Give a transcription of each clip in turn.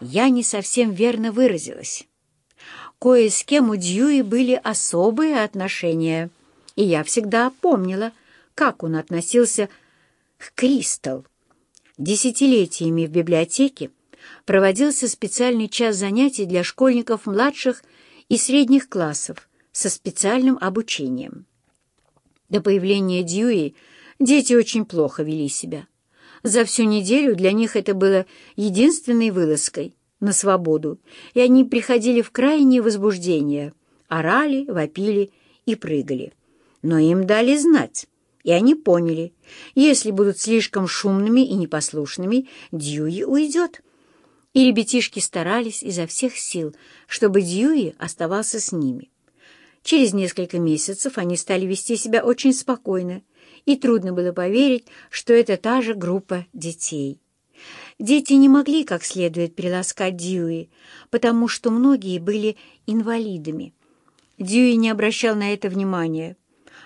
Я не совсем верно выразилась. Кое с кем у Дьюи были особые отношения, и я всегда помнила, как он относился к Кристал. Десятилетиями в библиотеке проводился специальный час занятий для школьников младших и средних классов со специальным обучением. До появления Дьюи дети очень плохо вели себя. За всю неделю для них это было единственной вылазкой на свободу, и они приходили в крайнее возбуждение, орали, вопили и прыгали. Но им дали знать, и они поняли, если будут слишком шумными и непослушными, Дьюи уйдет. И ребятишки старались изо всех сил, чтобы Дьюи оставался с ними. Через несколько месяцев они стали вести себя очень спокойно, и трудно было поверить, что это та же группа детей. Дети не могли как следует приласкать Дьюи, потому что многие были инвалидами. Дьюи не обращал на это внимания.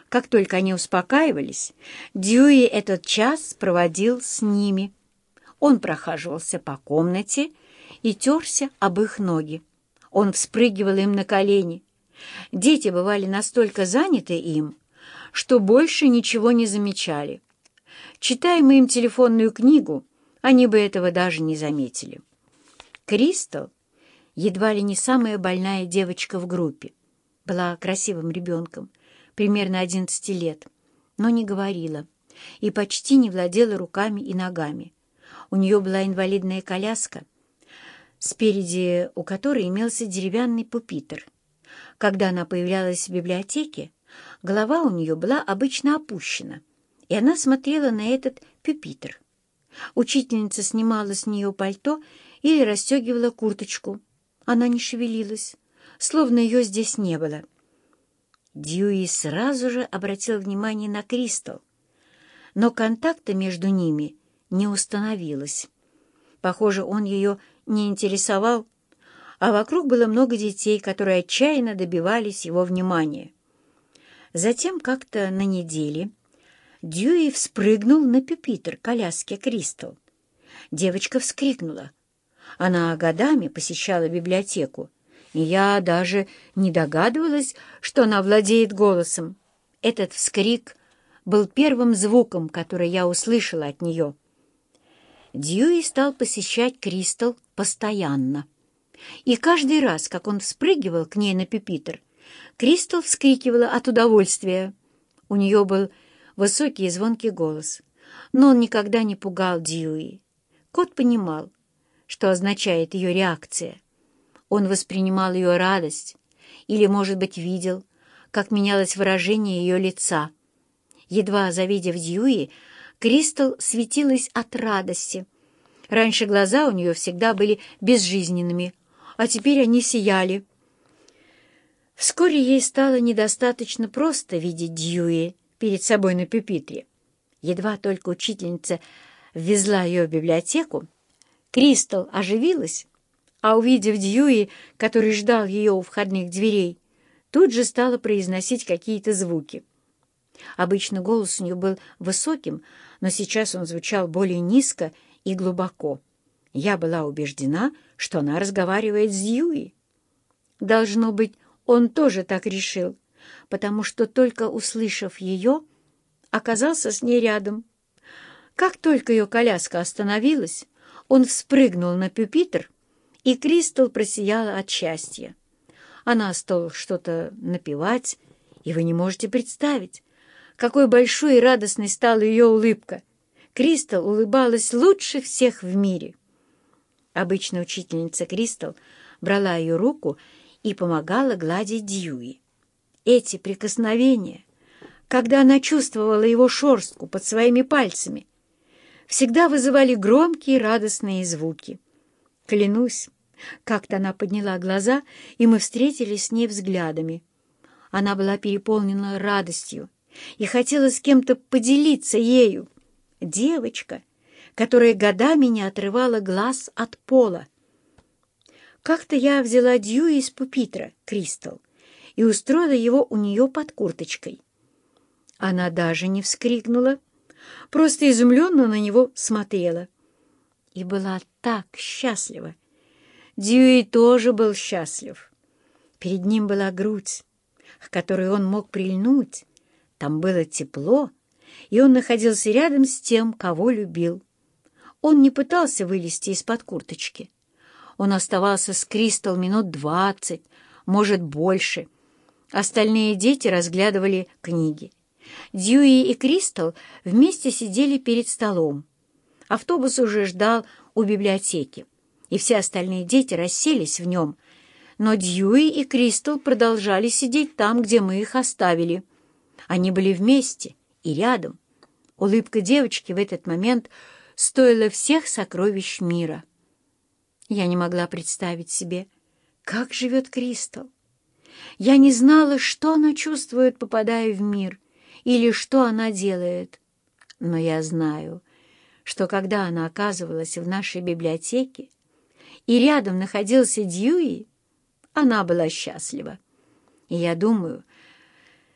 Как только они успокаивались, Дьюи этот час проводил с ними. Он прохаживался по комнате и терся об их ноги. Он вспрыгивал им на колени. Дети бывали настолько заняты им, что больше ничего не замечали. Читая мы им телефонную книгу, они бы этого даже не заметили. Кристал, едва ли не самая больная девочка в группе, была красивым ребенком, примерно 11 лет, но не говорила и почти не владела руками и ногами. У нее была инвалидная коляска, спереди у которой имелся деревянный пупитр. Когда она появлялась в библиотеке, Голова у нее была обычно опущена, и она смотрела на этот пюпитр. Учительница снимала с нее пальто или расстегивала курточку. Она не шевелилась, словно ее здесь не было. Дьюи сразу же обратил внимание на Кристал, но контакта между ними не установилось. Похоже, он ее не интересовал, а вокруг было много детей, которые отчаянно добивались его внимания. Затем как-то на неделе Дьюи вспрыгнул на пюпитр коляски Кристал. Девочка вскрикнула. Она годами посещала библиотеку, и я даже не догадывалась, что она владеет голосом. Этот вскрик был первым звуком, который я услышала от нее. Дьюи стал посещать Кристал постоянно. И каждый раз, как он вспрыгивал к ней на пюпитр, Кристал вскрикивала от удовольствия. У нее был высокий и звонкий голос, но он никогда не пугал Дьюи. Кот понимал, что означает ее реакция. Он воспринимал ее радость или, может быть, видел, как менялось выражение ее лица. Едва завидев Дьюи, Кристал светилась от радости. Раньше глаза у нее всегда были безжизненными, а теперь они сияли. Вскоре ей стало недостаточно просто видеть Дьюи перед собой на пюпитре. Едва только учительница ввезла ее в библиотеку, Кристал оживилась, а, увидев Дьюи, который ждал ее у входных дверей, тут же стала произносить какие-то звуки. Обычно голос у нее был высоким, но сейчас он звучал более низко и глубоко. Я была убеждена, что она разговаривает с Дьюи. Должно быть, он тоже так решил, потому что, только услышав ее, оказался с ней рядом. Как только ее коляска остановилась, он вспрыгнул на пюпитр, и Кристал просияла от счастья. Она стала что-то напевать, и вы не можете представить, какой большой и радостной стала ее улыбка. Кристал улыбалась лучше всех в мире. Обычно учительница Кристал брала ее руку и помогала гладить Дьюи. Эти прикосновения, когда она чувствовала его шорстку под своими пальцами, всегда вызывали громкие радостные звуки. Клянусь, как-то она подняла глаза, и мы встретились с ней взглядами. Она была переполнена радостью и хотела с кем-то поделиться ею. Девочка, которая годами не отрывала глаз от пола. Как-то я взяла Дьюи из пупитра, Кристал, и устроила его у нее под курточкой. Она даже не вскрикнула, просто изумленно на него смотрела. И была так счастлива. Дьюи тоже был счастлив. Перед ним была грудь, к которой он мог прильнуть. Там было тепло, и он находился рядом с тем, кого любил. Он не пытался вылезти из-под курточки. Он оставался с Кристал минут двадцать, может, больше. Остальные дети разглядывали книги. Дьюи и Кристал вместе сидели перед столом. Автобус уже ждал у библиотеки, и все остальные дети расселись в нем, но Дьюи и Кристал продолжали сидеть там, где мы их оставили. Они были вместе и рядом. Улыбка девочки в этот момент стоила всех сокровищ мира. Я не могла представить себе, как живет Кристал. Я не знала, что она чувствует, попадая в мир, или что она делает. Но я знаю, что когда она оказывалась в нашей библиотеке, и рядом находился Дьюи, она была счастлива. И я думаю,